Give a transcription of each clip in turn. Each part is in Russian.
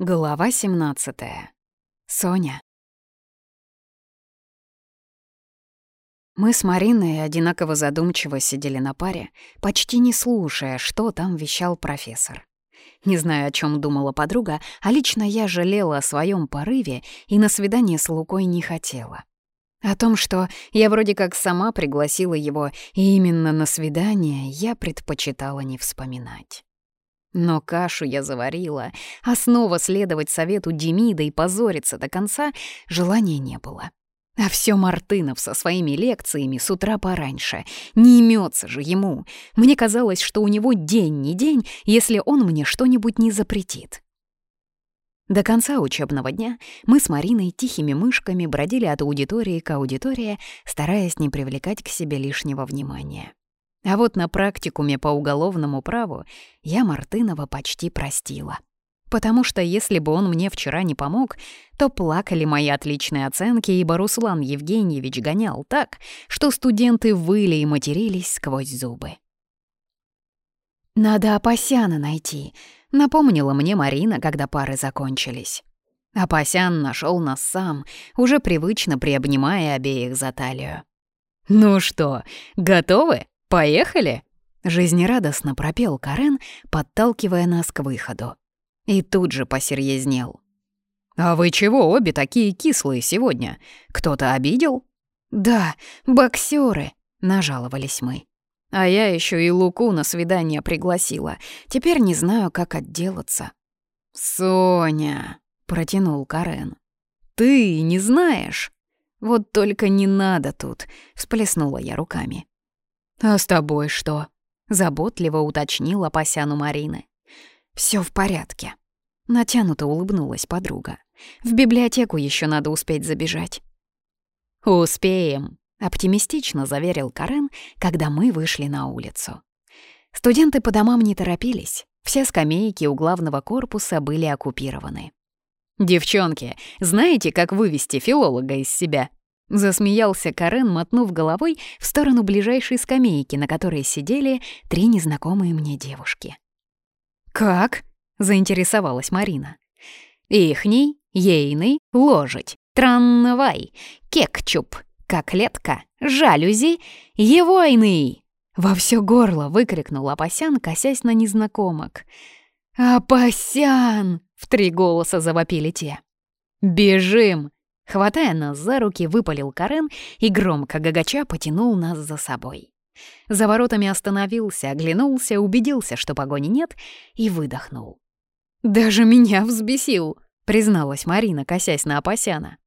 Глава 17. Соня. Мы с Мариной одинаково задумчиво сидели на паре, почти не слушая, что там вещал профессор. Не знаю, о чем думала подруга, а лично я жалела о своем порыве и на свидание с Лукой не хотела. О том, что я вроде как сама пригласила его, и именно на свидание я предпочитала не вспоминать. Но кашу я заварила, а снова следовать совету Демида и позориться до конца желания не было. А все Мартынов со своими лекциями с утра пораньше. Не имется же ему. Мне казалось, что у него день не день, если он мне что-нибудь не запретит. До конца учебного дня мы с Мариной тихими мышками бродили от аудитории к аудитории, стараясь не привлекать к себе лишнего внимания. А вот на практикуме по уголовному праву я Мартынова почти простила. Потому что если бы он мне вчера не помог, то плакали мои отличные оценки, ибо Руслан Евгеньевич гонял так, что студенты выли и матерились сквозь зубы. «Надо Апасяна найти», — напомнила мне Марина, когда пары закончились. Апасян нашел нас сам, уже привычно приобнимая обеих за талию. «Ну что, готовы?» «Поехали!» — жизнерадостно пропел Карен, подталкивая нас к выходу. И тут же посерьезнел. «А вы чего обе такие кислые сегодня? Кто-то обидел?» «Да, боксеры, нажаловались мы. «А я еще и Луку на свидание пригласила. Теперь не знаю, как отделаться». «Соня!» — протянул Карен. «Ты не знаешь?» «Вот только не надо тут!» — всплеснула я руками. «А с тобой что?» — заботливо уточнила Пасяну Марины. Все в порядке». Натянуто улыбнулась подруга. «В библиотеку еще надо успеть забежать». «Успеем», — оптимистично заверил Карен, когда мы вышли на улицу. Студенты по домам не торопились. Все скамейки у главного корпуса были оккупированы. «Девчонки, знаете, как вывести филолога из себя?» Засмеялся Карен, мотнув головой в сторону ближайшей скамейки, на которой сидели три незнакомые мне девушки. «Как?» — заинтересовалась Марина. «Ихний, ейный, ложить, транвай, кекчуп, коклетка, жалюзи, егойный!» Во все горло выкрикнул Апасян, косясь на незнакомок. «Апасян!» — в три голоса завопили те. «Бежим!» Хватая нас за руки, выпалил Карен и громко гагача потянул нас за собой. За воротами остановился, оглянулся, убедился, что погони нет, и выдохнул. «Даже меня взбесил», — призналась Марина, косясь на опасяна.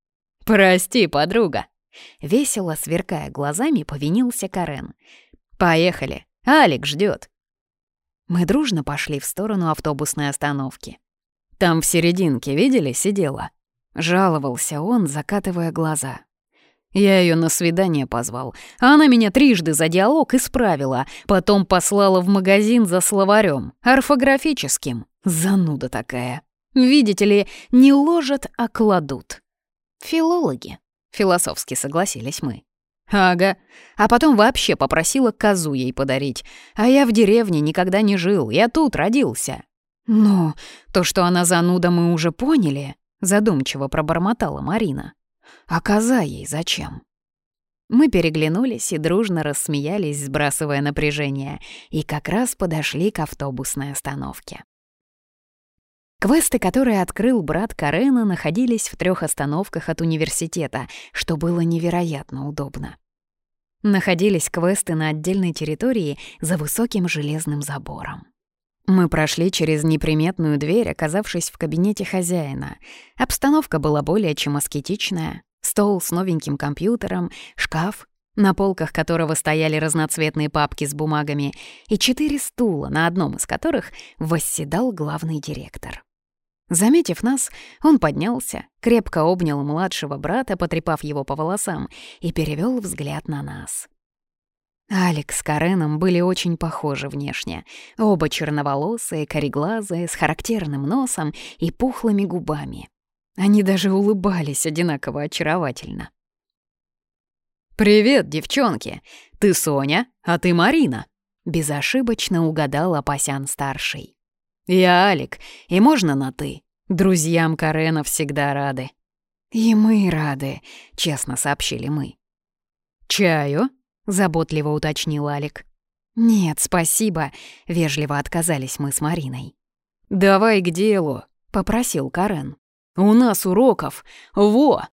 «Прости, подруга», — весело сверкая глазами, повинился Карен. «Поехали, Алик ждет». Мы дружно пошли в сторону автобусной остановки. «Там в серединке, видели, сидела?» Жаловался он, закатывая глаза. Я ее на свидание позвал. Она меня трижды за диалог исправила, потом послала в магазин за словарем, орфографическим. Зануда такая. Видите ли, не ложат, а кладут. Филологи. Философски согласились мы. «Ага. А потом вообще попросила козу ей подарить. А я в деревне никогда не жил, я тут родился». «Ну, то, что она зануда, мы уже поняли», Задумчиво пробормотала Марина. «А коза ей зачем?» Мы переглянулись и дружно рассмеялись, сбрасывая напряжение, и как раз подошли к автобусной остановке. Квесты, которые открыл брат Карена, находились в трех остановках от университета, что было невероятно удобно. Находились квесты на отдельной территории за высоким железным забором. Мы прошли через неприметную дверь, оказавшись в кабинете хозяина. Обстановка была более чем аскетичная. Стол с новеньким компьютером, шкаф, на полках которого стояли разноцветные папки с бумагами, и четыре стула, на одном из которых восседал главный директор. Заметив нас, он поднялся, крепко обнял младшего брата, потрепав его по волосам, и перевел взгляд на нас. Алекс с Кареном были очень похожи внешне. Оба черноволосые, кореглазые, с характерным носом и пухлыми губами. Они даже улыбались одинаково очаровательно. «Привет, девчонки! Ты Соня, а ты Марина!» Безошибочно угадал Апасян-старший. «Я Алик, и можно на «ты»? Друзьям Карена всегда рады». «И мы рады», — честно сообщили мы. «Чаю?» Заботливо уточнил Алик. «Нет, спасибо», — вежливо отказались мы с Мариной. «Давай к делу», — попросил Карен. «У нас уроков! Во!»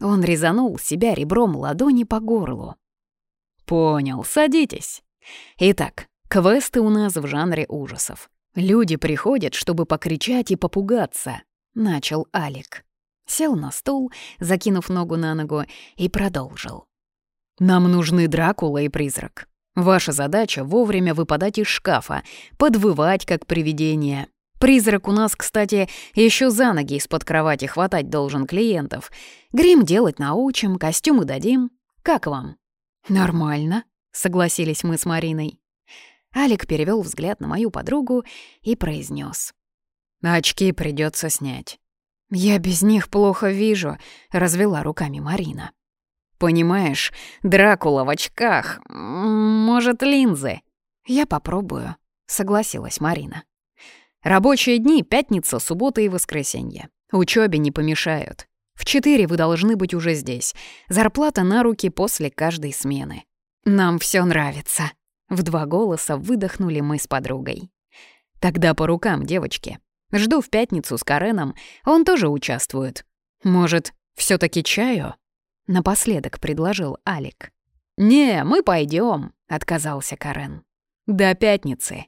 Он резанул себя ребром ладони по горлу. «Понял, садитесь. Итак, квесты у нас в жанре ужасов. Люди приходят, чтобы покричать и попугаться», — начал Алик. Сел на стул, закинув ногу на ногу, и продолжил. Нам нужны Дракула и призрак. Ваша задача — вовремя выпадать из шкафа, подвывать как привидение. Призрак у нас, кстати, еще за ноги из-под кровати хватать должен клиентов. Грим делать научим, костюмы дадим. Как вам? Нормально, согласились мы с Мариной. Алик перевел взгляд на мою подругу и произнес: «Очки придется снять». «Я без них плохо вижу», — развела руками Марина. Понимаешь, Дракула в очках. Может, линзы?» «Я попробую», — согласилась Марина. «Рабочие дни — пятница, суббота и воскресенье. Учебе не помешают. В четыре вы должны быть уже здесь. Зарплата на руки после каждой смены. Нам все нравится». В два голоса выдохнули мы с подругой. «Тогда по рукам, девочки. Жду в пятницу с Кареном, он тоже участвует. Может, все таки чаю?» — напоследок предложил Алик. «Не, мы пойдем, отказался Карен. «До пятницы».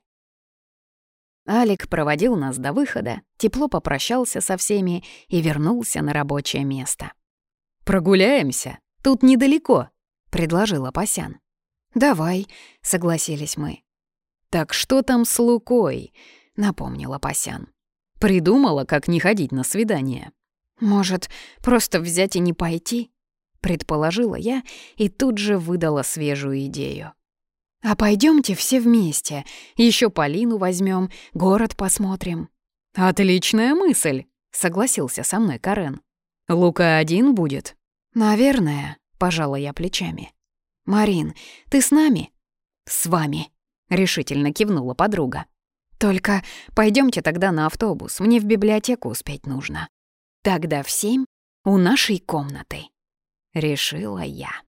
Алик проводил нас до выхода, тепло попрощался со всеми и вернулся на рабочее место. «Прогуляемся, тут недалеко», — предложила Апасян. «Давай», — согласились мы. «Так что там с Лукой?» — напомнила Пасян. «Придумала, как не ходить на свидание». «Может, просто взять и не пойти?» предположила я и тут же выдала свежую идею. «А пойдемте все вместе, еще Полину возьмем, город посмотрим». «Отличная мысль», — согласился со мной Карен. «Лука один будет?» «Наверное», — пожала я плечами. «Марин, ты с нами?» «С вами», — решительно кивнула подруга. «Только пойдемте тогда на автобус, мне в библиотеку успеть нужно. Тогда в семь у нашей комнаты». — решила я.